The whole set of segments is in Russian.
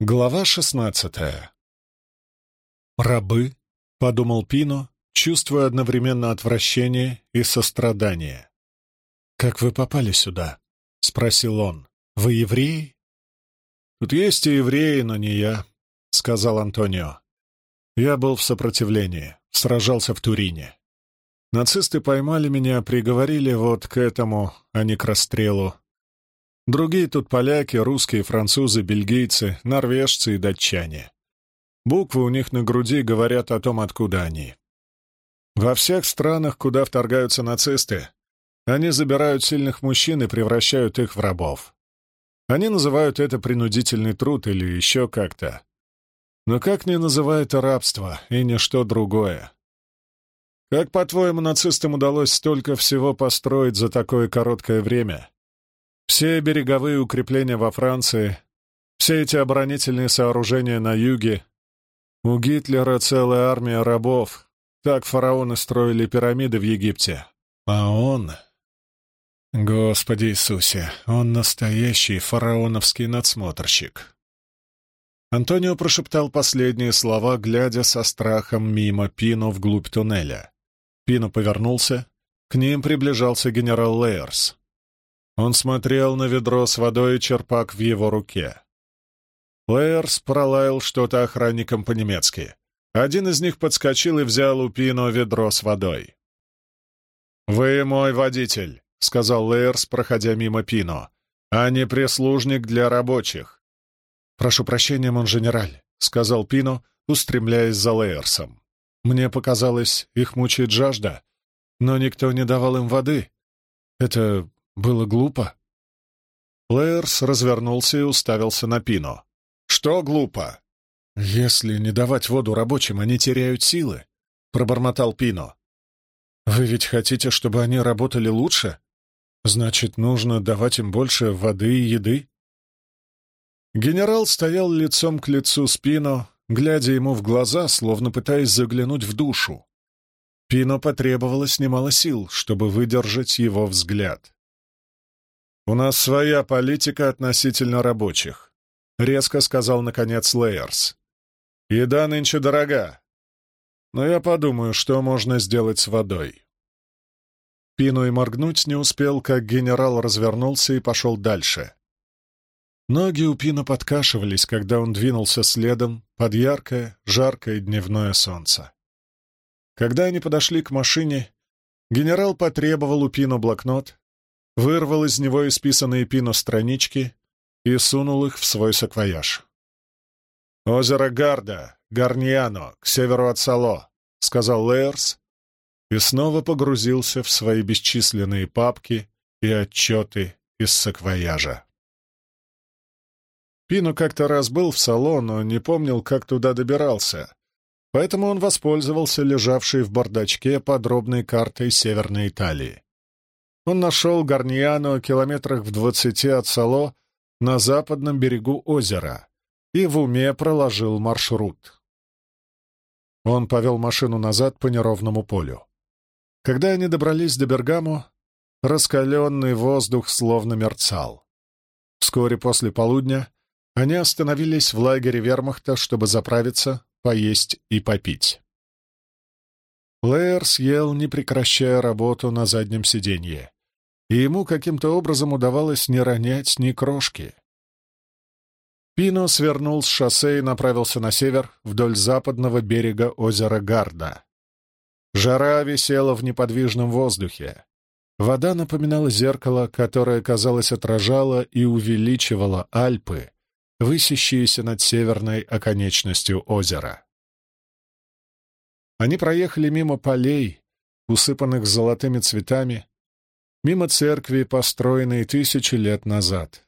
Глава шестнадцатая. «Рабы», — подумал Пино, чувствуя одновременно отвращение и сострадание. «Как вы попали сюда?» — спросил он. «Вы евреи?» «Тут есть и евреи, но не я», — сказал Антонио. «Я был в сопротивлении, сражался в Турине. Нацисты поймали меня, приговорили вот к этому, а не к расстрелу. Другие тут поляки, русские, французы, бельгийцы, норвежцы и датчане. Буквы у них на груди говорят о том, откуда они. Во всех странах, куда вторгаются нацисты, они забирают сильных мужчин и превращают их в рабов. Они называют это принудительный труд или еще как-то. Но как не называют рабство и ничто другое? Как, по-твоему, нацистам удалось столько всего построить за такое короткое время? Все береговые укрепления во Франции, все эти оборонительные сооружения на юге. У Гитлера целая армия рабов. Так фараоны строили пирамиды в Египте. А он... Господи Иисусе, он настоящий фараоновский надсмотрщик. Антонио прошептал последние слова, глядя со страхом мимо Пино вглубь туннеля. Пино повернулся. К ним приближался генерал Лейерс. Он смотрел на ведро с водой и черпак в его руке. Лейерс пролаял что-то охранникам по-немецки. Один из них подскочил и взял у Пино ведро с водой. «Вы мой водитель», — сказал Лейерс, проходя мимо Пино, — «а не прислужник для рабочих». «Прошу прощения, монженераль», — сказал Пино, устремляясь за Лейерсом. Мне показалось, их мучает жажда, но никто не давал им воды. Это было глупо. Лейерс развернулся и уставился на Пино. «Что глупо?» «Если не давать воду рабочим, они теряют силы», — пробормотал Пино. «Вы ведь хотите, чтобы они работали лучше? Значит, нужно давать им больше воды и еды?» Генерал стоял лицом к лицу с Пино, глядя ему в глаза, словно пытаясь заглянуть в душу. Пино потребовалось немало сил, чтобы выдержать его взгляд. «У нас своя политика относительно рабочих», — резко сказал, наконец, Лейерс. «Еда нынче дорога, но я подумаю, что можно сделать с водой». Пино и моргнуть не успел, как генерал развернулся и пошел дальше. Ноги у Пина подкашивались, когда он двинулся следом под яркое, жаркое дневное солнце. Когда они подошли к машине, генерал потребовал у Пино блокнот, вырвал из него исписанные Пино странички и сунул их в свой саквояж. «Озеро Гарда, Гарниано, к северу от Сало», — сказал Лейерс, и снова погрузился в свои бесчисленные папки и отчеты из саквояжа. Пино как-то раз был в салон, но не помнил, как туда добирался, поэтому он воспользовался лежавшей в бардачке подробной картой Северной Италии. Он нашел Гарниано километрах в двадцати от Сало на западном берегу озера и в уме проложил маршрут. Он повел машину назад по неровному полю. Когда они добрались до Бергамо, раскаленный воздух словно мерцал. Вскоре после полудня они остановились в лагере вермахта, чтобы заправиться, поесть и попить. Лэйр съел, не прекращая работу на заднем сиденье, и ему каким-то образом удавалось не ронять ни крошки. Пино свернул с шоссе и направился на север, вдоль западного берега озера Гарда. Жара висела в неподвижном воздухе. Вода напоминала зеркало, которое, казалось, отражало и увеличивало Альпы, высящиеся над северной оконечностью озера. Они проехали мимо полей, усыпанных золотыми цветами, мимо церкви, построенной тысячи лет назад.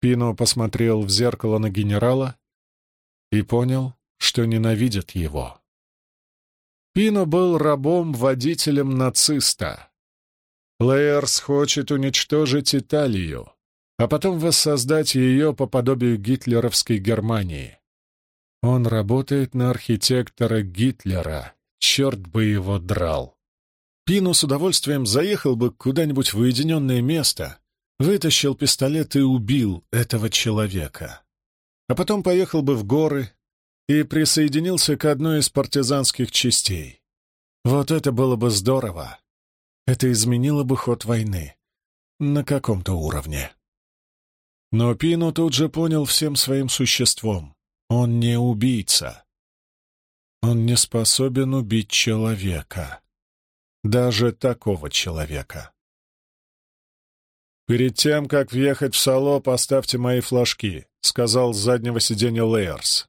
Пино посмотрел в зеркало на генерала и понял, что ненавидит его. Пино был рабом-водителем нациста. Лейерс хочет уничтожить Италию, а потом воссоздать ее по подобию гитлеровской Германии. Он работает на архитектора Гитлера, черт бы его драл. Пину с удовольствием заехал бы куда-нибудь в уединенное место, вытащил пистолет и убил этого человека. а потом поехал бы в горы и присоединился к одной из партизанских частей. Вот это было бы здорово. Это изменило бы ход войны на каком-то уровне. Но Пину тут же понял всем своим существом. Он не убийца. Он не способен убить человека. Даже такого человека. «Перед тем, как въехать в Сало, поставьте мои флажки», — сказал с заднего сиденья Лейерс.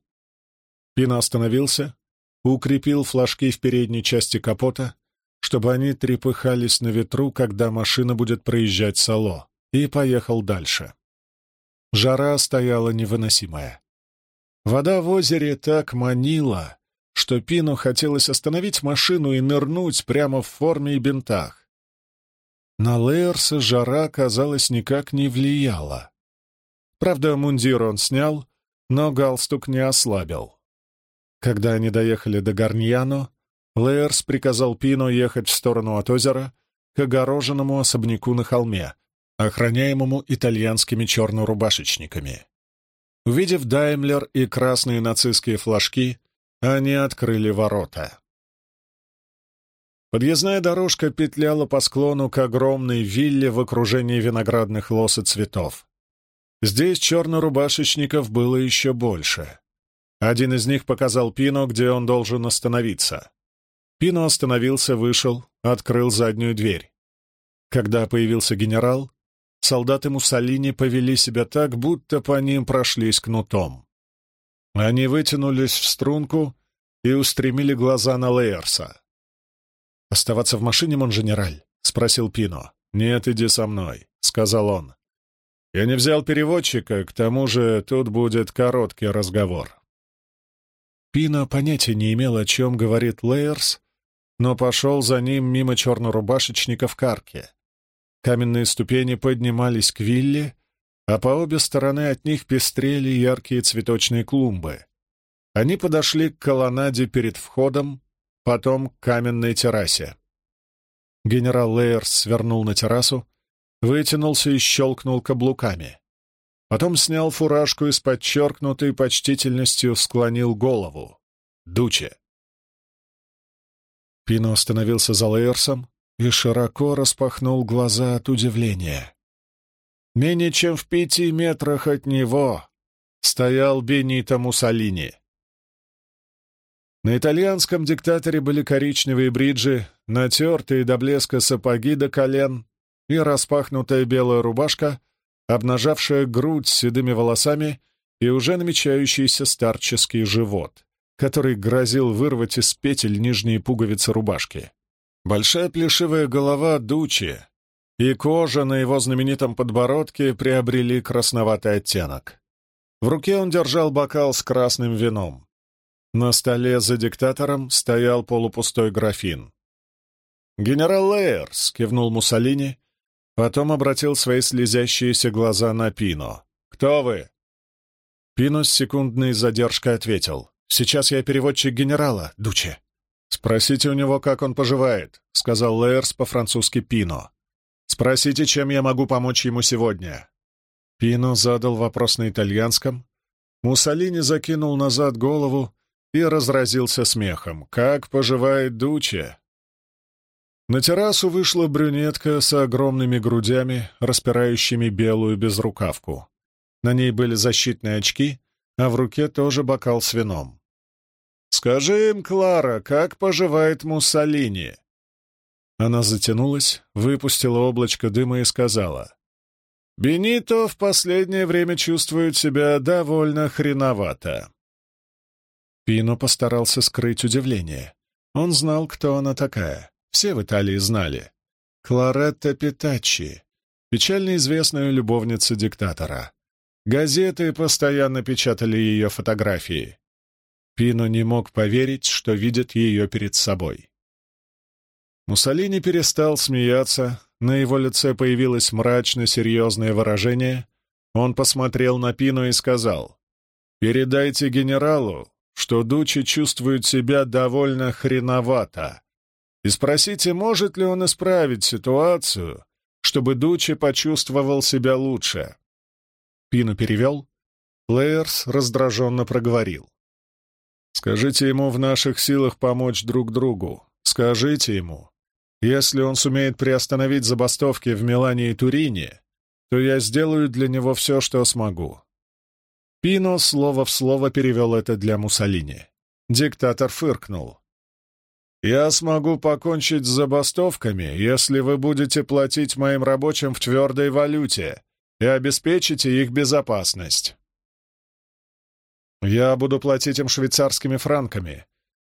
Пина остановился, укрепил флажки в передней части капота, чтобы они трепыхались на ветру, когда машина будет проезжать Сало, и поехал дальше. Жара стояла невыносимая. Вода в озере так манила, что Пину хотелось остановить машину и нырнуть прямо в форме и бинтах. На Лейерса жара, казалось, никак не влияла. Правда, мундир он снял, но галстук не ослабил. Когда они доехали до Гарньяно, Лейерс приказал Пину ехать в сторону от озера к огороженному особняку на холме, охраняемому итальянскими чернорубашечниками. Увидев Даймлер и красные нацистские флажки, они открыли ворота. Подъездная дорожка петляла по склону к огромной вилле в окружении виноградных лос и цветов. Здесь чернорубашечников было еще больше. Один из них показал Пино, где он должен остановиться. Пино остановился, вышел, открыл заднюю дверь. Когда появился генерал, солдаты Муссолини повели себя так, будто по ним прошлись кнутом. Они вытянулись в струнку и устремили глаза на Лейерса. «Оставаться в машине, монженераль?» — спросил Пино. «Нет, иди со мной», — сказал он. «Я не взял переводчика, к тому же тут будет короткий разговор». Пино понятия не имел, о чем говорит Лейерс, но пошел за ним мимо чернорубашечника в карке. Каменные ступени поднимались к вилле, а по обе стороны от них пестрели яркие цветочные клумбы. Они подошли к колоннаде перед входом, потом к каменной террасе. Генерал Лейерс свернул на террасу, вытянулся и щелкнул каблуками. Потом снял фуражку и с подчеркнутой почтительностью склонил голову. Дуче. Пино остановился за Лейерсом и широко распахнул глаза от удивления. Менее чем в пяти метрах от него стоял Бенито Муссолини. На итальянском диктаторе были коричневые бриджи, натертые до блеска сапоги до колен и распахнутая белая рубашка, обнажавшая грудь с седыми волосами и уже намечающийся старческий живот, который грозил вырвать из петель нижние пуговицы рубашки. Большая плешивая голова Дучи и кожа на его знаменитом подбородке приобрели красноватый оттенок. В руке он держал бокал с красным вином. На столе за диктатором стоял полупустой графин. «Генерал Лейерс!» — кивнул Муссолини, потом обратил свои слезящиеся глаза на Пино. «Кто вы?» Пино с секундной задержкой ответил. «Сейчас я переводчик генерала, Дуче». «Спросите у него, как он поживает», — сказал Лейерс по-французски Пино. Спросите, чем я могу помочь ему сегодня?» Пино задал вопрос на итальянском. Муссолини закинул назад голову и разразился смехом. «Как поживает Дуче?» На террасу вышла брюнетка с огромными грудями, распирающими белую безрукавку. На ней были защитные очки, а в руке тоже бокал с вином. «Скажи им, Клара, как поживает Муссолини?» Она затянулась, выпустила облачко дыма и сказала. «Бенито в последнее время чувствует себя довольно хреновато». Пино постарался скрыть удивление. Он знал, кто она такая. Все в Италии знали. Кларетта Питачи, печально известная любовница диктатора. Газеты постоянно печатали ее фотографии. Пино не мог поверить, что видит ее перед собой. Муссолини перестал смеяться, на его лице появилось мрачно-серьезное выражение. Он посмотрел на Пину и сказал, «Передайте генералу, что Дучи чувствует себя довольно хреновато, и спросите, может ли он исправить ситуацию, чтобы Дучи почувствовал себя лучше». Пину перевел, Лейерс раздраженно проговорил. «Скажите ему в наших силах помочь друг другу. Скажите ему, если он сумеет приостановить забастовки в Милане и Турине, то я сделаю для него все, что смогу». Пино слово в слово перевел это для Муссолини. Диктатор фыркнул. «Я смогу покончить с забастовками, если вы будете платить моим рабочим в твердой валюте и обеспечите их безопасность. Я буду платить им швейцарскими франками,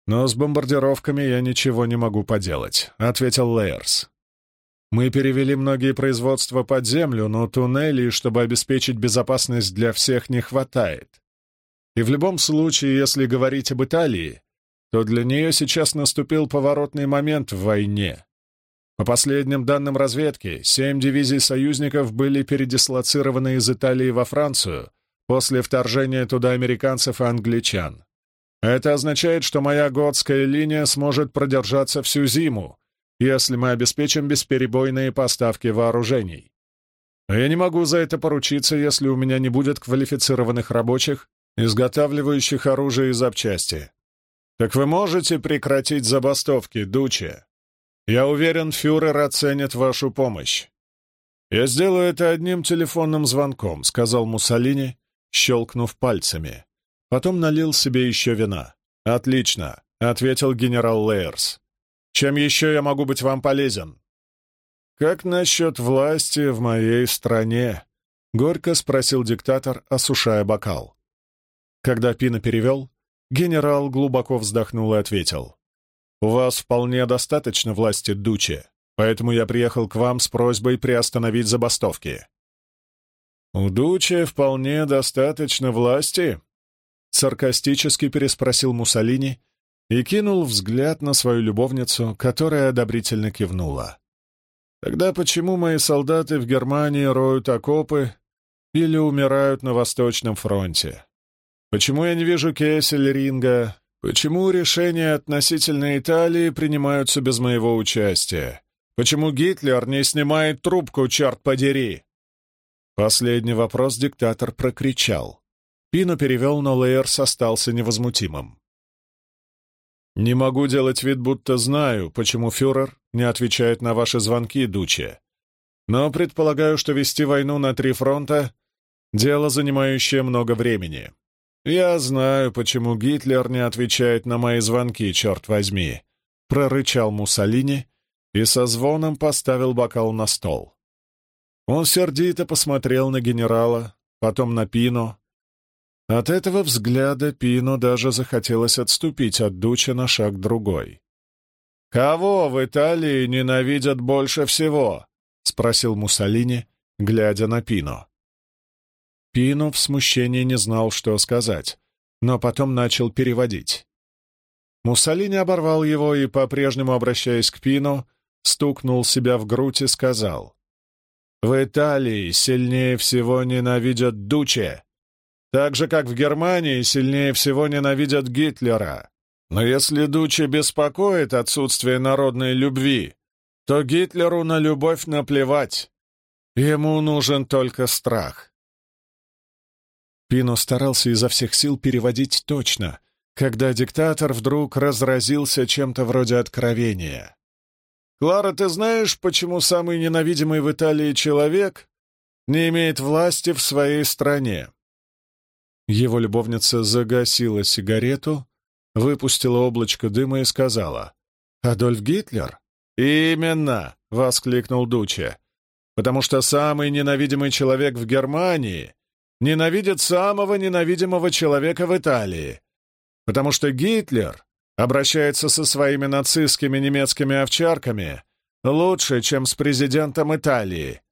но с бомбардировками я ничего не могу поделать», — ответил Лейерс. «Мы перевели многие производства под землю, но туннелей, чтобы обеспечить безопасность для всех, не хватает. И в любом случае, если говорить об Италии, то для нее сейчас наступил поворотный момент в войне. По последним данным разведки, семь дивизий союзников были передислоцированы из Италии во Францию после вторжения туда американцев и англичан. Это означает, что моя готская линия сможет продержаться всю зиму, если мы обеспечим бесперебойные поставки вооружений. Но я не могу за это поручиться, если у меня не будет квалифицированных рабочих, изготавливающих оружие и запчасти. «Так вы можете прекратить забастовки, Дуче? Я уверен, фюрер оценит вашу помощь». «Я сделаю это одним телефонным звонком», — сказал Муссолини, щелкнув пальцами. Потом налил себе еще вина. «Отлично», — ответил генерал Лейерс. «Чем еще я могу быть вам полезен?» «Как насчет власти в моей стране?» — горько спросил диктатор, осушая бокал. Когда Пина перевел, Генерал глубоко вздохнул и ответил. «У вас вполне достаточно власти, Дуче, поэтому я приехал к вам с просьбой приостановить забастовки». «У Дуче вполне достаточно власти?» Саркастически переспросил Муссолини и кинул взгляд на свою любовницу, которая одобрительно кивнула. «Тогда почему мои солдаты в Германии роют окопы или умирают на Восточном фронте? Почему я не вижу Кессель-Ринга? Почему решения относительно Италии принимаются без моего участия? Почему Гитлер не снимает трубку, черт подери?» Последний вопрос диктатор прокричал. Пино перевел, но Лейерс остался невозмутимым. «Не могу делать вид, будто знаю, почему фюрер не отвечает на ваши звонки, Дуче. Но предполагаю, что вести войну на три фронта — дело, занимающее много времени. «Я знаю, почему Гитлер не отвечает на мои звонки, черт возьми», — прорычал Муссолини и со звоном поставил бокал на стол. Он сердито посмотрел на генерала, потом на Пино. От этого взгляда Пино даже захотелось отступить от Дуча на шаг другой. «Кого в Италии ненавидят больше всего?» — спросил Муссолини, глядя на Пино. Пину в смущении не знал, что сказать, но потом начал переводить. Муссолини оборвал его и, по-прежнему обращаясь к Пину, стукнул себя в грудь и сказал, «В Италии сильнее всего ненавидят Дуче, так же, как в Германии сильнее всего ненавидят Гитлера. Но если Дуче беспокоит отсутствие народной любви, то Гитлеру на любовь наплевать. Ему нужен только страх. Пино старался изо всех сил переводить точно, когда диктатор вдруг разразился чем-то вроде откровения. «Клара, ты знаешь, почему самый ненавидимый в Италии человек не имеет власти в своей стране?» Его любовница загасила сигарету, выпустила облачко дыма и сказала, «Адольф Гитлер?» «Именно!» — воскликнул Дуче. «Потому что самый ненавидимый человек в Германии ненавидит самого ненавидимого человека в Италии, потому что Гитлер обращается со своими нацистскими немецкими овчарками лучше, чем с президентом Италии.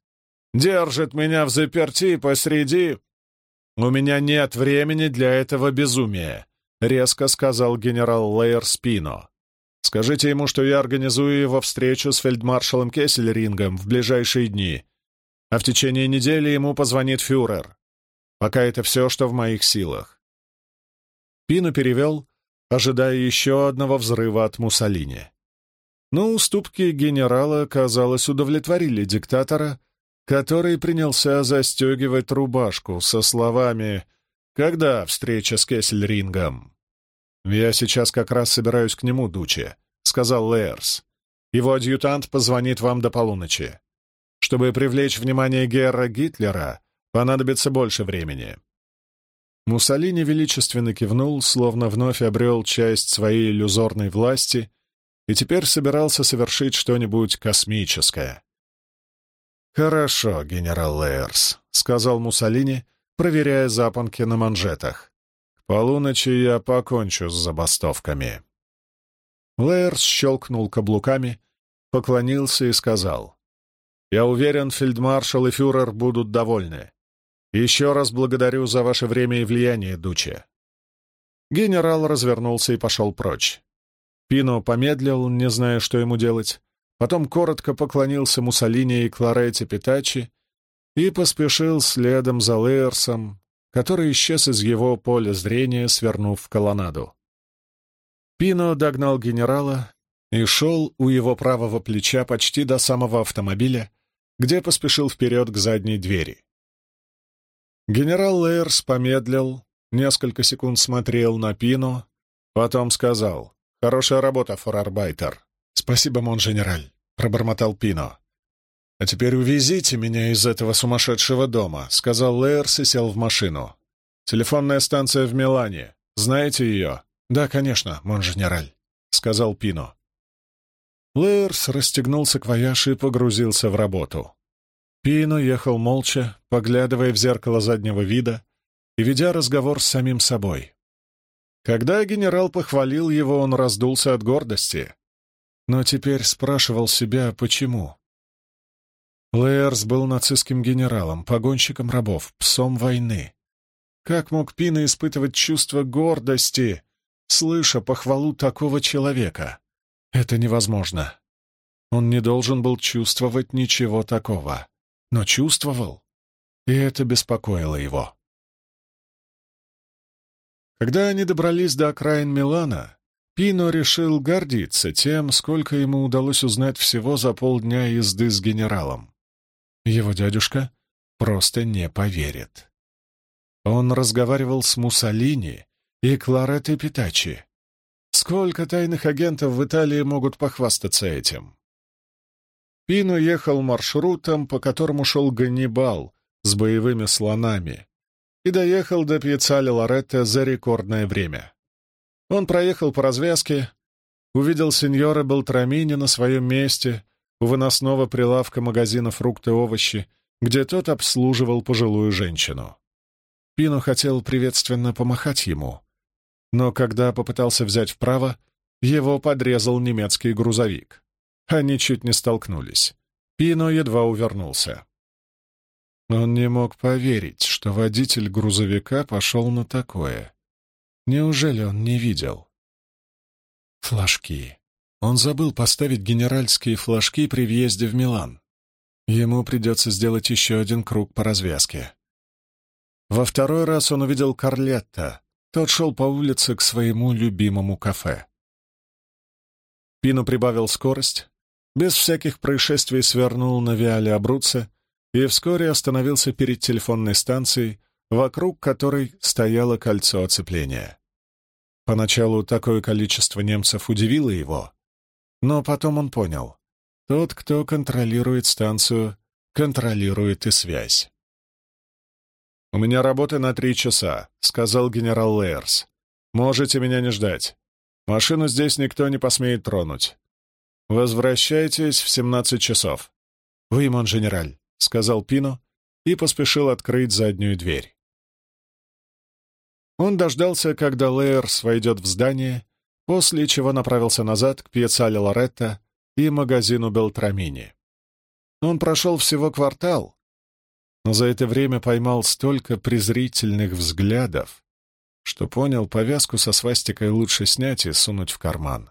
Держит меня в заперти посреди... «У меня нет времени для этого безумия», — резко сказал генерал Лейер Спино. «Скажите ему, что я организую его встречу с фельдмаршалом Кессельрингом в ближайшие дни, а в течение недели ему позвонит фюрер. Пока это все, что в моих силах. Пину перевел, ожидая еще одного взрыва от Муссолини. Но уступки генерала, казалось, удовлетворили диктатора, который принялся застегивать рубашку со словами Когда встреча с Кессельрингом?» «Я сейчас как раз собираюсь к нему, Дуче», — сказал Лейерс. «Его адъютант позвонит вам до полуночи. Чтобы привлечь внимание Герра Гитлера, понадобится больше времени». Муссолини величественно кивнул, словно вновь обрел часть своей иллюзорной власти и теперь собирался совершить что-нибудь космическое. «Хорошо, генерал Лейерс», — сказал Муссолини, проверяя запонки на манжетах. «К полуночи я покончу с забастовками». Лейерс щелкнул каблуками, поклонился и сказал. «Я уверен, фельдмаршал и фюрер будут довольны. Еще раз благодарю за ваше время и влияние, Дуче». Генерал развернулся и пошел прочь. Пино помедлил, не зная, что ему делать, потом коротко поклонился Муссолини и Кларете Питачи и поспешил следом за Лейерсом, который исчез из его поля зрения, свернув в колоннаду. Пино догнал генерала и шел у его правого плеча почти до самого автомобиля, где поспешил вперед к задней двери. Генерал Лейерс помедлил, несколько секунд смотрел на Пино, потом сказал «Хорошая работа, форарбайтер». «Спасибо, мон-женераль», — пробормотал Пино. «А теперь увезите меня из этого сумасшедшего дома», — сказал Лейерс и сел в машину. «Телефонная станция в Милане. Знаете ее?» «Да, конечно, мон-женераль», — сказал Пино. Лейерс расстегнул саквояж и погрузился в работу. Пино ехал молча, поглядывая в зеркало заднего вида и ведя разговор с самим собой. Когда генерал похвалил его, он раздулся от гордости, но теперь спрашивал себя, почему. Лейерс был нацистским генералом, погонщиком рабов, псом войны. Как мог Пино испытывать чувство гордости, слыша похвалу такого человека? Это невозможно. Он не должен был чувствовать ничего такого но чувствовал, и это беспокоило его. Когда они добрались до окраин Милана, Пино решил гордиться тем, сколько ему удалось узнать всего за полдня езды с генералом. Его дядюшка просто не поверит. Он разговаривал с Муссолини и Кларетой Питачи. Сколько тайных агентов в Италии могут похвастаться этим? Пино ехал маршрутом, по которому шел Ганнибал с боевыми слонами, и доехал до Пьяцали Лоретто за рекордное время. Он проехал по развязке, увидел сеньора Белтрамини на своем месте у выносного прилавка магазина «Фрукты и овощи», где тот обслуживал пожилую женщину. Пино хотел приветственно помахать ему, но когда попытался взять вправо, его подрезал немецкий грузовик. Они чуть не столкнулись. Пино едва увернулся. Он не мог поверить, что водитель грузовика пошел на такое. Неужели он не видел? Флажки. Он забыл поставить генеральские флажки при въезде в Милан. Ему придется сделать еще один круг по развязке. Во второй раз он увидел Карлетта. Тот шел по улице к своему любимому кафе. Пино прибавил скорость, без всяких происшествий свернул на Виале Абруце и вскоре остановился перед телефонной станцией, вокруг которой стояло кольцо оцепления. Поначалу такое количество немцев удивило его, но потом он понял — тот, кто контролирует станцию, контролирует и связь. «У меня работа на три часа», — сказал генерал Лейерс. «Можете меня не ждать. Машину здесь никто не посмеет тронуть. «Возвращайтесь в семнадцать часов». «Вы, мон-женераль», — сказал Пино и поспешил открыть заднюю дверь. Он дождался, когда Лейерс войдет в здание, после чего направился назад к пьецале Лоретто и магазину Белтрамини. Он прошел всего квартал, но за это время поймал столько презрительных взглядов, что понял, повязку со свастикой лучше снять и сунуть в карман.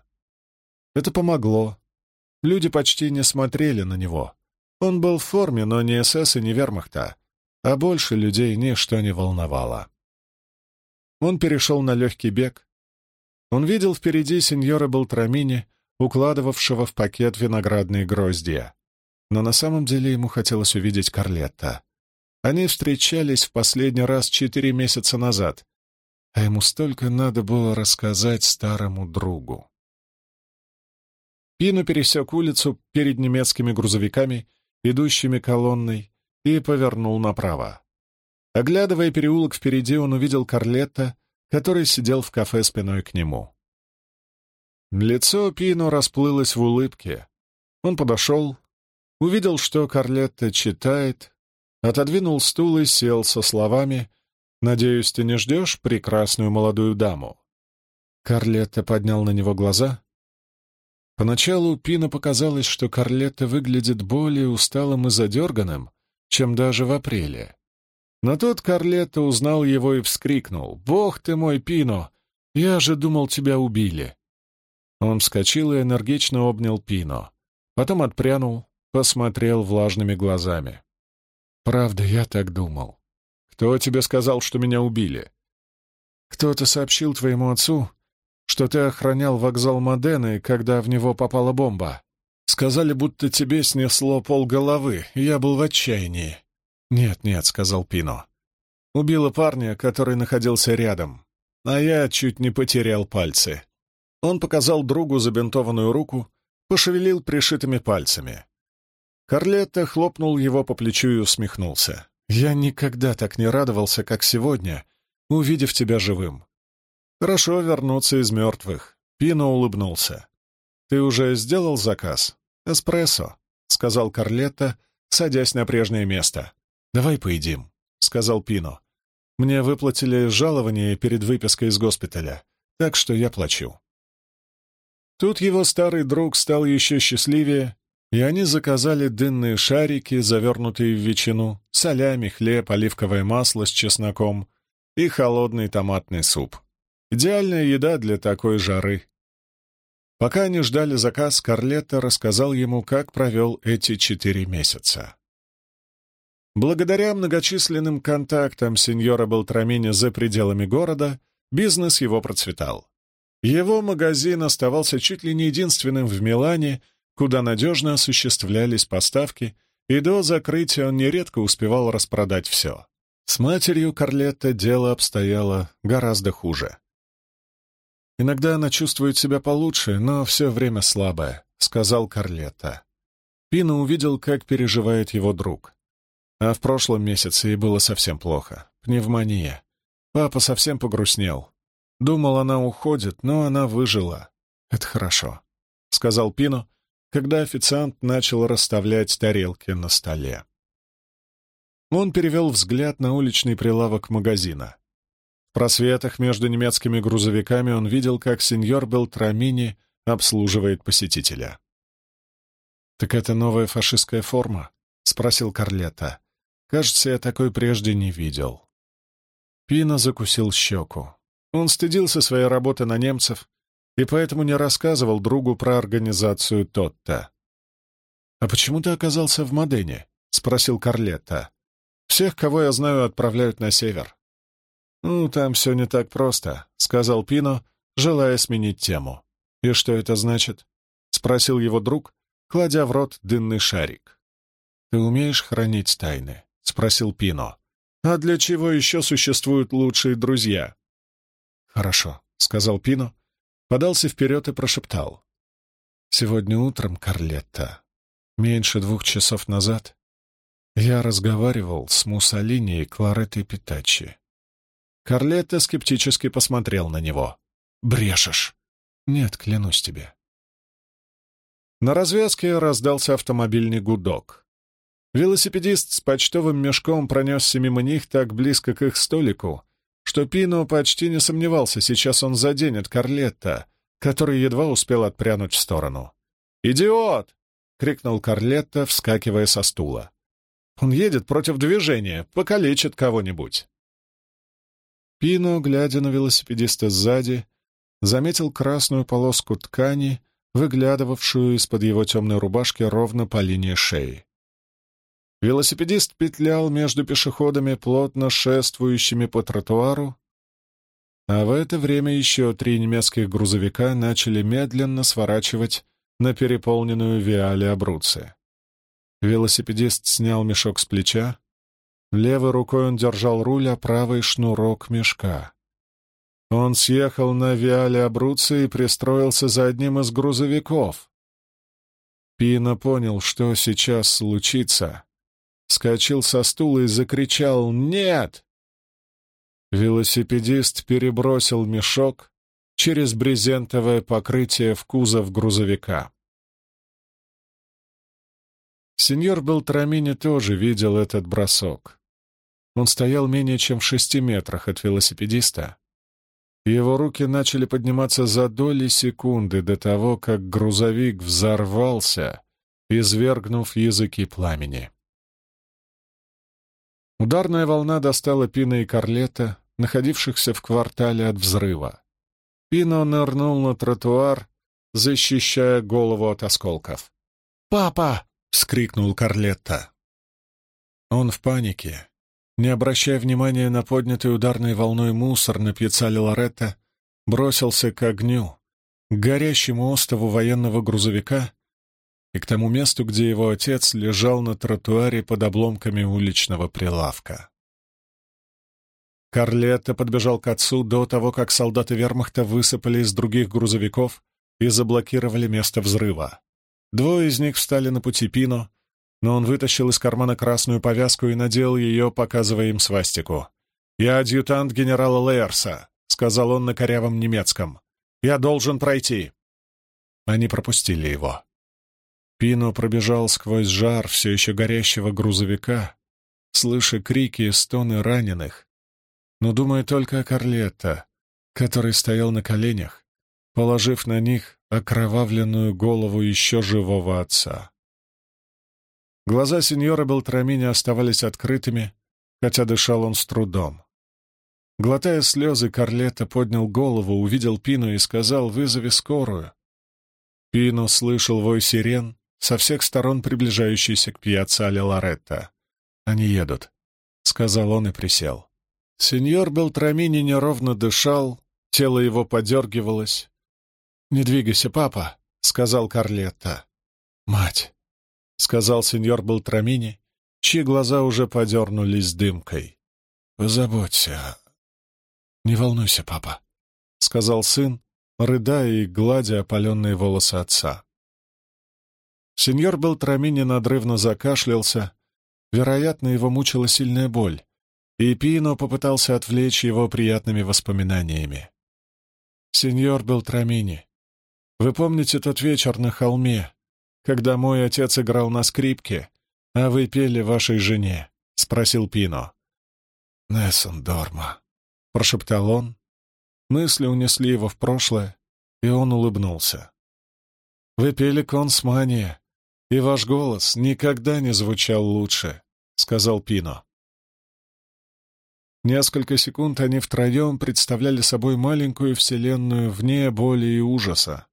Это помогло, Люди почти не смотрели на него. Он был в форме, но не СС и не вермахта, а больше людей ничто не волновало. Он перешел на легкий бег. Он видел впереди сеньора Белтрамини, укладывавшего в пакет виноградные гроздья. Но на самом деле ему хотелось увидеть Карлетта. Они встречались в последний раз четыре месяца назад, а ему столько надо было рассказать старому другу. Пину пересек улицу перед немецкими грузовиками, идущими колонной, и повернул направо. Оглядывая переулок впереди, он увидел Карлетта, который сидел в кафе спиной к нему. Лицо Пино расплылось в улыбке. Он подошел, увидел, что Карлетта читает, отодвинул стул и сел со словами «Надеюсь, ты не ждешь прекрасную молодую даму?» Карлетта поднял на него глаза. Поначалу Пино показалось, что Карлетта выглядит более усталым и задерганным, чем даже в апреле. Но тут Карлетта узнал его и вскрикнул. «Бог ты мой, Пино! Я же думал, тебя убили!» Он вскочил и энергично обнял Пино. Потом отпрянул, посмотрел влажными глазами. «Правда, я так думал. Кто тебе сказал, что меня убили?» «Кто-то сообщил твоему отцу, что ты охранял вокзал Модены, когда в него попала бомба. Сказали, будто тебе снесло пол головы, и я был в отчаянии». «Нет, нет», — сказал Пино. «Убила парня, который находился рядом, а я чуть не потерял пальцы». Он показал другу забинтованную руку, пошевелил пришитыми пальцами. Карлетта хлопнул его по плечу и усмехнулся. «Я никогда так не радовался, как сегодня, увидев тебя живым. Хорошо вернуться из мертвых». Пино улыбнулся. «Ты уже сделал заказ? Эспрессо», — сказал Карлетта, садясь на прежнее место. «Давай поедим», — сказал Пино. «Мне выплатили жалование перед выпиской из госпиталя, так что я плачу». Тут его старый друг стал еще счастливее и они заказали дынные шарики, завернутые в ветчину, солями, хлеб, оливковое масло с чесноком и холодный томатный суп. Идеальная еда для такой жары. Пока они ждали заказ, Карлетто рассказал ему, как провел эти четыре месяца. Благодаря многочисленным контактам сеньора Белтрамини за пределами города, бизнес его процветал. Его магазин оставался чуть ли не единственным в Милане, куда надежно осуществлялись поставки, и до закрытия он нередко успевал распродать все. С матерью Карлетта дело обстояло гораздо хуже. «Иногда она чувствует себя получше, но все время слабая», — сказал Карлетта. Пина увидел, как переживает его друг. А в прошлом месяце ей было совсем плохо. Пневмония. Папа совсем погрустнел. Думал, она уходит, но она выжила. «Это хорошо», — сказал Пино, когда официант начал расставлять тарелки на столе. Он перевел взгляд на уличный прилавок магазина. В просветах между немецкими грузовиками он видел, как сеньор Белтрамини обслуживает посетителя. «Так это новая фашистская форма?» — спросил Карлетта. «Кажется, я такой прежде не видел». Пина закусил щеку. Он стыдился своей работы на немцев и поэтому не рассказывал другу про организацию Тотта. «А почему ты оказался в Модене?» — спросил Карлетта. «Всех, кого я знаю, отправляют на север». «Ну, там все не так просто», — сказал Пино, желая сменить тему. «И что это значит?» — спросил его друг, кладя в рот дынный шарик. «Ты умеешь хранить тайны?» — спросил Пино. «А для чего еще существуют лучшие друзья?» «Хорошо», — сказал Пино, подался вперед и прошептал. «Сегодня утром, Карлетта, меньше двух часов назад, я разговаривал с Муссолини и Клареттой Питачи. Карлетта скептически посмотрел на него. «Брешешь!» «Нет, клянусь тебе». На развязке раздался автомобильный гудок. Велосипедист с почтовым мешком пронесся мимо них так близко к их столику, что Пино почти не сомневался, сейчас он заденет Карлетта, который едва успел отпрянуть в сторону. «Идиот!» — крикнул Карлетта, вскакивая со стула. «Он едет против движения, покалечит кого-нибудь». Пино, глядя на велосипедиста сзади, заметил красную полоску ткани, выглядывавшую из-под его темной рубашки ровно по линии шеи. Велосипедист петлял между пешеходами, плотно шествующими по тротуару, а в это время еще три немецких грузовика начали медленно сворачивать на переполненную Виале Абруцци. Велосипедист снял мешок с плеча, Левой рукой он держал руль, а правый — шнурок мешка. Он съехал на Виале Абруцци и пристроился за одним из грузовиков. Пина понял, что сейчас случится. Скочил со стула и закричал «Нет!». Велосипедист перебросил мешок через брезентовое покрытие в кузов грузовика. Сеньор Белтрамини тоже видел этот бросок. Он стоял менее чем в шести метрах от велосипедиста. Его руки начали подниматься за доли секунды до того, как грузовик взорвался, извергнув языки пламени. Ударная волна достала Пина и Карлета, находившихся в квартале от взрыва. Пино нырнул на тротуар, защищая голову от осколков. «Папа!» — вскрикнул Карлетта. Он в панике. Не обращая внимания на поднятый ударной волной мусор на пьяцале Лоретта, бросился к огню, к горящему остову военного грузовика и к тому месту, где его отец лежал на тротуаре под обломками уличного прилавка. Карлетто подбежал к отцу до того, как солдаты вермахта высыпали из других грузовиков и заблокировали место взрыва. Двое из них встали на пути Пино, но он вытащил из кармана красную повязку и надел ее, показывая им свастику. «Я адъютант генерала Лейерса», — сказал он на корявом немецком. «Я должен пройти». Они пропустили его. Пино пробежал сквозь жар все еще горящего грузовика, слыша крики и стоны раненых, но думая только о Карлетто, который стоял на коленях, положив на них окровавленную голову еще живого отца. Глаза сеньора Белтрамини оставались открытыми, хотя дышал он с трудом. Глотая слезы, Карлетто поднял голову, увидел Пину и сказал «Вызови скорую». Пину слышал вой сирен, со всех сторон приближающийся к пьяцале Лоретто. «Они едут», — сказал он и присел. Сеньор Белтрамини неровно дышал, тело его подергивалось. «Не двигайся, папа», — сказал Карлетта. «Мать», — сказал сеньор Белтрамини, чьи глаза уже подернулись дымкой. «Позаботься». «Не волнуйся, папа», — сказал сын, рыдая и гладя опаленные волосы отца. Сеньор Белтрамини надрывно закашлялся. Вероятно, его мучила сильная боль и Пино попытался отвлечь его приятными воспоминаниями. «Сеньор Белтрамини, вы помните тот вечер на холме, когда мой отец играл на скрипке, а вы пели вашей жене?» — спросил Пино. «Нессон Дорма», — прошептал он. Мысли унесли его в прошлое, и он улыбнулся. «Вы пели консмания, и ваш голос никогда не звучал лучше», — сказал Пино. Несколько секунд они втроем представляли собой маленькую вселенную вне боли и ужаса.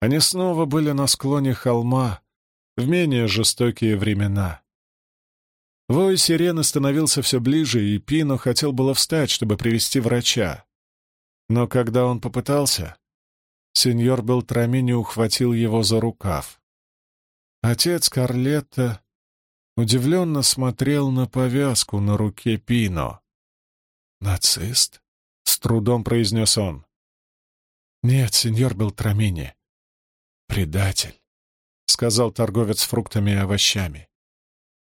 Они снова были на склоне холма, в менее жестокие времена. Вой сирены становился все ближе, и Пино хотел было встать, чтобы привести врача. Но когда он попытался, сеньор Белтрамини ухватил его за рукав. Отец Карлетта удивленно смотрел на повязку на руке Пино. «Нацист?» — с трудом произнес он. «Нет, сеньор Белтрамини. Предатель», — сказал торговец фруктами и овощами.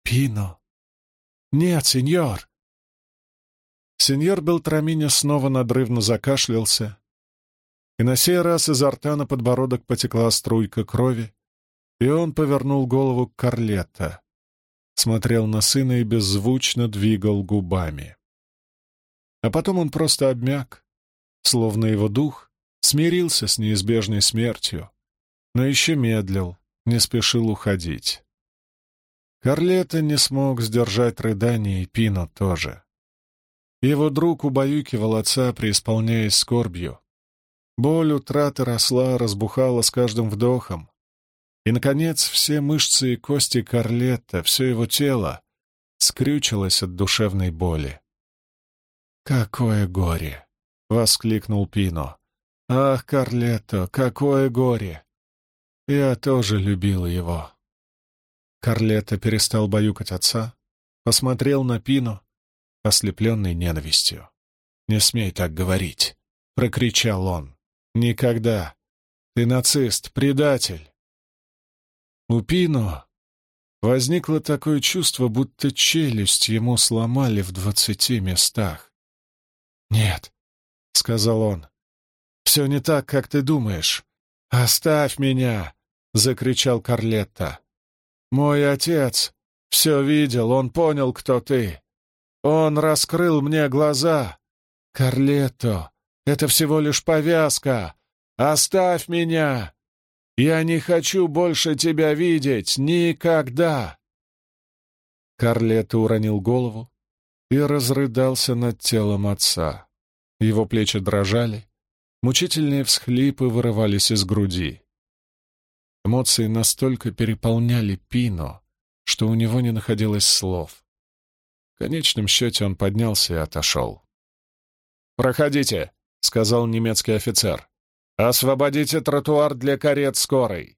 «Пино». «Нет, сеньор». Сеньор Белтрамини снова надрывно закашлялся, и на сей раз изо рта на подбородок потекла струйка крови, и он повернул голову к Карлетто, смотрел на сына и беззвучно двигал губами. А потом он просто обмяк, словно его дух смирился с неизбежной смертью, но еще медлил, не спешил уходить. Карлета не смог сдержать рыдания, и Пино тоже. Его друг убаюкивал отца, преисполняясь скорбью. Боль утраты росла, разбухала с каждым вдохом. И, наконец, все мышцы и кости Карлетта, все его тело скрючилось от душевной боли. «Какое горе!» — воскликнул Пино. «Ах, Карлетто, какое горе! Я тоже любил его». Карлетто перестал баюкать отца, посмотрел на Пину, ослепленный ненавистью. «Не смей так говорить!» — прокричал он. «Никогда! Ты нацист, предатель!» У возникло такое чувство, будто челюсть ему сломали в двадцати местах. «Нет», — сказал он, — «все не так, как ты думаешь. Оставь меня!» — закричал Карлетта. «Мой отец все видел, он понял, кто ты. Он раскрыл мне глаза. Карлетто, это всего лишь повязка. Оставь меня! Я не хочу больше тебя видеть никогда!» Карлетто уронил голову и разрыдался над телом отца. Его плечи дрожали, мучительные всхлипы вырывались из груди. Эмоции настолько переполняли Пино, что у него не находилось слов. В конечном счете он поднялся и отошел. «Проходите», — сказал немецкий офицер. «Освободите тротуар для карет скорой».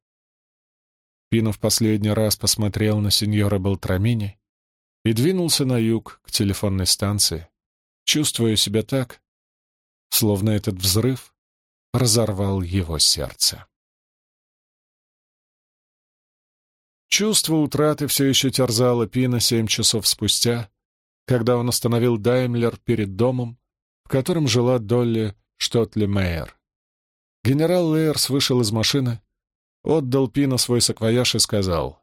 Пино в последний раз посмотрел на сеньора Белтрамини и двинулся на юг к телефонной станции, чувствуя себя так, словно этот взрыв разорвал его сердце. Чувство утраты все еще терзало Пина семь часов спустя, когда он остановил Даймлер перед домом, в котором жила Долли Штотли-Мейер. Генерал Лейерс вышел из машины, отдал Пина свой саквояж и сказал,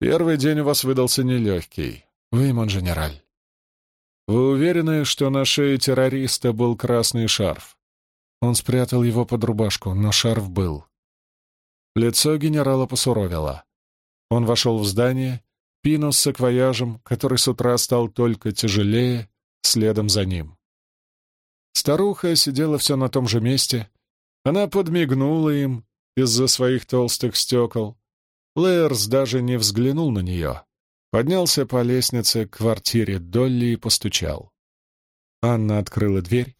«Первый день у вас выдался нелегкий. Вы, монженераль. Вы уверены, что на шее террориста был красный шарф?» Он спрятал его под рубашку, но шарф был. Лицо генерала посуровило. Он вошел в здание, Пино с саквояжем, который с утра стал только тяжелее, следом за ним. Старуха сидела все на том же месте. Она подмигнула им из-за своих толстых стекол. Лэрс даже не взглянул на нее. Поднялся по лестнице к квартире Долли и постучал. Анна открыла дверь,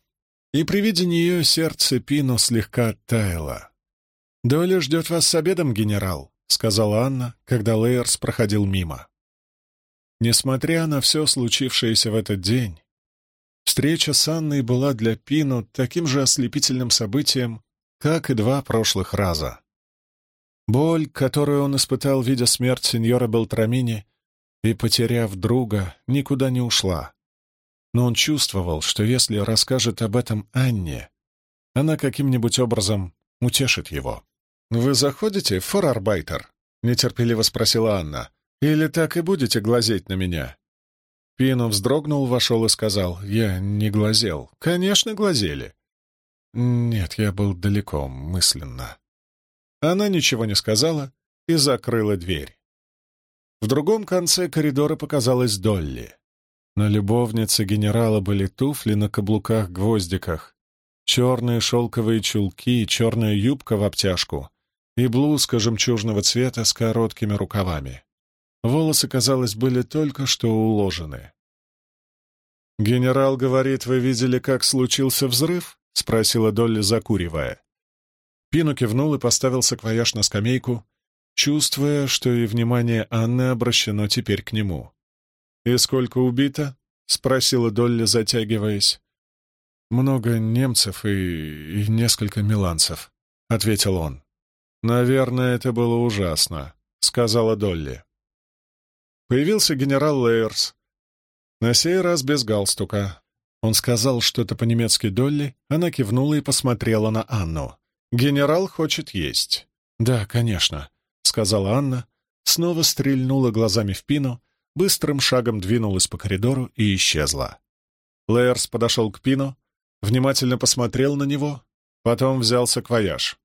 и при виде нее сердце Пино слегка оттаяло. «Долли ждет вас с обедом, генерал», — сказала Анна, когда Лейерс проходил мимо. Несмотря на все случившееся в этот день, встреча с Анной была для Пино таким же ослепительным событием, как и два прошлых раза. Боль, которую он испытал, видя смерть сеньора Белтрамини и потеряв друга, никуда не ушла. Но он чувствовал, что если расскажет об этом Анне, она каким-нибудь образом утешит его. «Вы заходите, форарбайтер?» — нетерпеливо спросила Анна. «Или так и будете глазеть на меня?» Пино вздрогнул, вошел и сказал. «Я не глазел». «Конечно, глазели». «Нет, я был далеко, мысленно». Она ничего не сказала и закрыла дверь. В другом конце коридора показалась Долли. На любовнице генерала были туфли на каблуках-гвоздиках, черные шелковые чулки, черная юбка в обтяжку и блузка жемчужного цвета с короткими рукавами. Волосы, казалось, были только что уложены. «Генерал говорит, вы видели, как случился взрыв?» — спросила Долли, закуривая. Пину кивнул и поставил саквояж на скамейку, чувствуя, что и внимание Анны обращено теперь к нему. «И сколько убито?» — спросила Долли, затягиваясь. «Много немцев и, и несколько миланцев», — ответил он. «Наверное, это было ужасно», — сказала Долли. Появился генерал Лейерс. На сей раз без галстука. Он сказал что-то по-немецки Долли, она кивнула и посмотрела на Анну. «Генерал хочет есть». «Да, конечно», — сказала Анна, снова стрельнула глазами в Пину, быстрым шагом двинулась по коридору и исчезла. Лейерс подошел к Пину, внимательно посмотрел на него, потом взялся к вояж.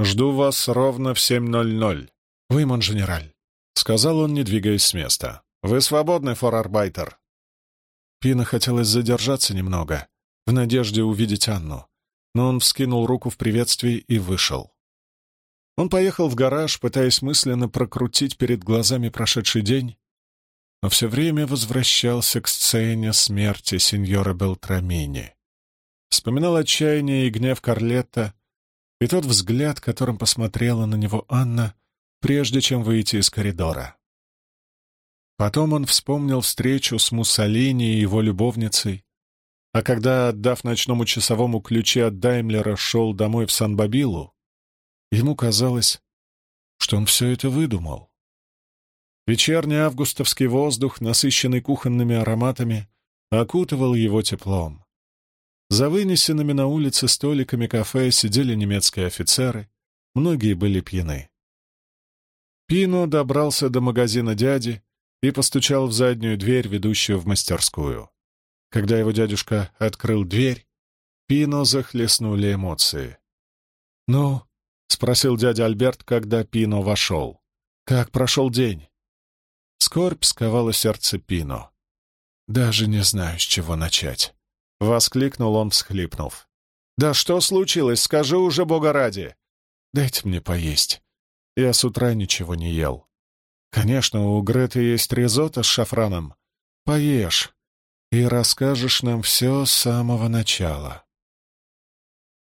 «Жду вас ровно в 7.00. Вы, монженераль», — сказал он, не двигаясь с места. «Вы свободны, форарбайтер». Пина хотелось задержаться немного, в надежде увидеть Анну, но он вскинул руку в приветствии и вышел. Он поехал в гараж, пытаясь мысленно прокрутить перед глазами прошедший день, но все время возвращался к сцене смерти сеньора Белтрамини. Вспоминал отчаяние и гнев Карлетта, и тот взгляд, которым посмотрела на него Анна, прежде чем выйти из коридора. Потом он вспомнил встречу с Муссолини и его любовницей, а когда, отдав ночному часовому ключи от Даймлера, шел домой в Сан-Бабилу, ему казалось, что он все это выдумал. Вечерний августовский воздух, насыщенный кухонными ароматами, окутывал его теплом. За вынесенными на улице столиками кафе сидели немецкие офицеры, многие были пьяны. Пино добрался до магазина дяди и постучал в заднюю дверь, ведущую в мастерскую. Когда его дядюшка открыл дверь, Пино захлестнули эмоции. «Ну?» — спросил дядя Альберт, когда Пино вошел. «Как прошел день?» Скорбь сковала сердце Пино. «Даже не знаю, с чего начать», — воскликнул он, всхлипнув. «Да что случилось? Скажи уже, Бога ради!» «Дайте мне поесть. Я с утра ничего не ел. Конечно, у Греты есть ризотто с шафраном. Поешь и расскажешь нам все с самого начала».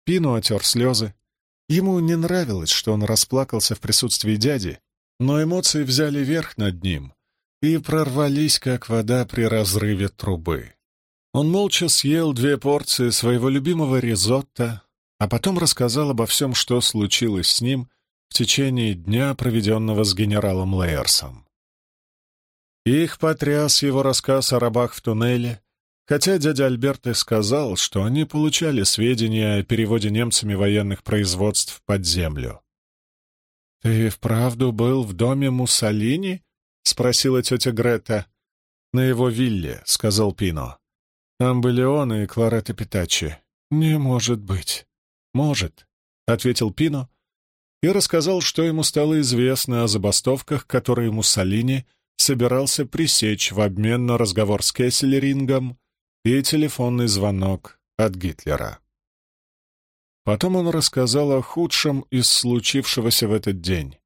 Пино отер слезы. Ему не нравилось, что он расплакался в присутствии дяди, но эмоции взяли верх над ним и прорвались, как вода при разрыве трубы. Он молча съел две порции своего любимого ризотто, а потом рассказал обо всем, что случилось с ним в течение дня, проведенного с генералом Лейерсом. Их потряс его рассказ о рабах в туннеле, хотя дядя Альберт и сказал, что они получали сведения о переводе немцами военных производств под землю. «Ты вправду был в доме Муссолини?» — спросила тетя Грета. «На его вилле», — сказал Пино. «Там были он и Кларета Питачи». «Не может быть». «Может», — ответил Пино и рассказал, что ему стало известно о забастовках, которые Муссолини собирался пресечь в обмен на разговор с Кесселерингом и телефонный звонок от Гитлера. Потом он рассказал о худшем из случившегося в этот день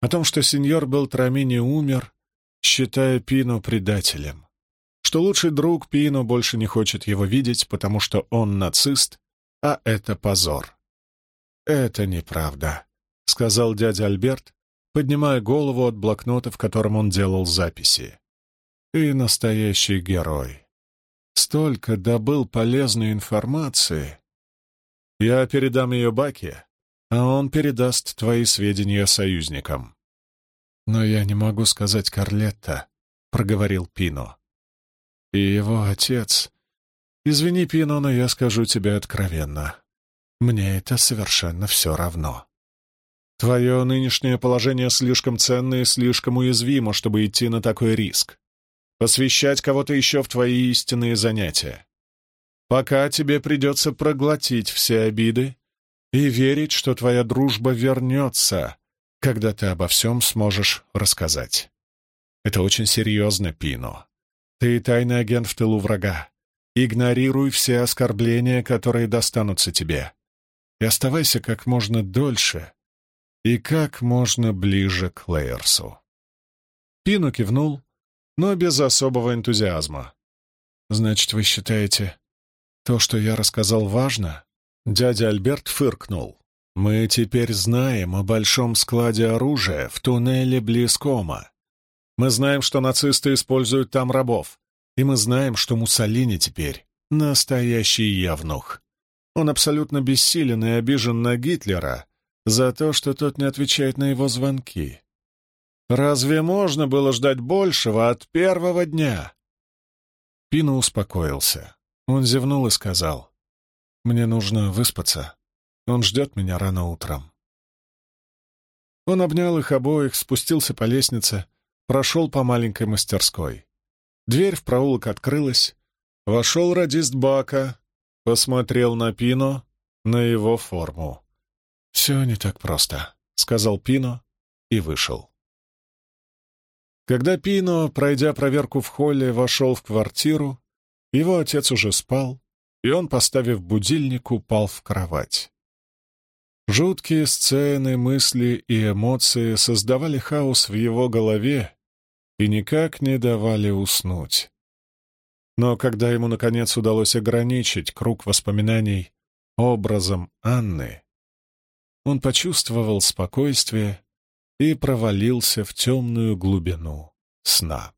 о том, что сеньор Белтрамини умер, считая Пино предателем, что лучший друг Пино больше не хочет его видеть, потому что он нацист, а это позор. «Это неправда», — сказал дядя Альберт, поднимая голову от блокнота, в котором он делал записи. «Ты настоящий герой. Столько добыл полезной информации. Я передам ее Баке, а он передаст твои сведения союзникам. Но я не могу сказать Карлетта, — проговорил Пино. И его отец... Извини, Пино, но я скажу тебе откровенно. Мне это совершенно все равно. Твое нынешнее положение слишком ценно и слишком уязвимо, чтобы идти на такой риск. Посвящать кого-то еще в твои истинные занятия. Пока тебе придется проглотить все обиды и верить, что твоя дружба вернется, когда ты обо всем сможешь рассказать. Это очень серьезно, Пино. Ты тайный агент в тылу врага. Игнорируй все оскорбления, которые достанутся тебе. И оставайся как можно дольше и как можно ближе к Лейерсу. Пино кивнул, но без особого энтузиазма. «Значит, вы считаете, то, что я рассказал, важно?» Дядя Альберт фыркнул. «Мы теперь знаем о большом складе оружия в туннеле близ Кома. Мы знаем, что нацисты используют там рабов, и мы знаем, что Муссолини теперь настоящий явнух. Он абсолютно бессилен и обижен на Гитлера за то, что тот не отвечает на его звонки. Разве можно было ждать большего от первого дня?» Пина успокоился. Он зевнул и сказал, мне нужно выспаться. Он ждет меня рано утром. Он обнял их обоих, спустился по лестнице, прошел по маленькой мастерской. Дверь в проулок открылась. Вошел радист Бака, посмотрел на Пино, на его форму. «Все не так просто», — сказал Пино и вышел. Когда Пино, пройдя проверку в холле, вошел в квартиру, его отец уже спал, и он, поставив будильник, упал в кровать. Жуткие сцены, мысли и эмоции создавали хаос в его голове и никак не давали уснуть. Но когда ему, наконец, удалось ограничить круг воспоминаний образом Анны, он почувствовал спокойствие и провалился в темную глубину сна.